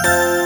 Bye.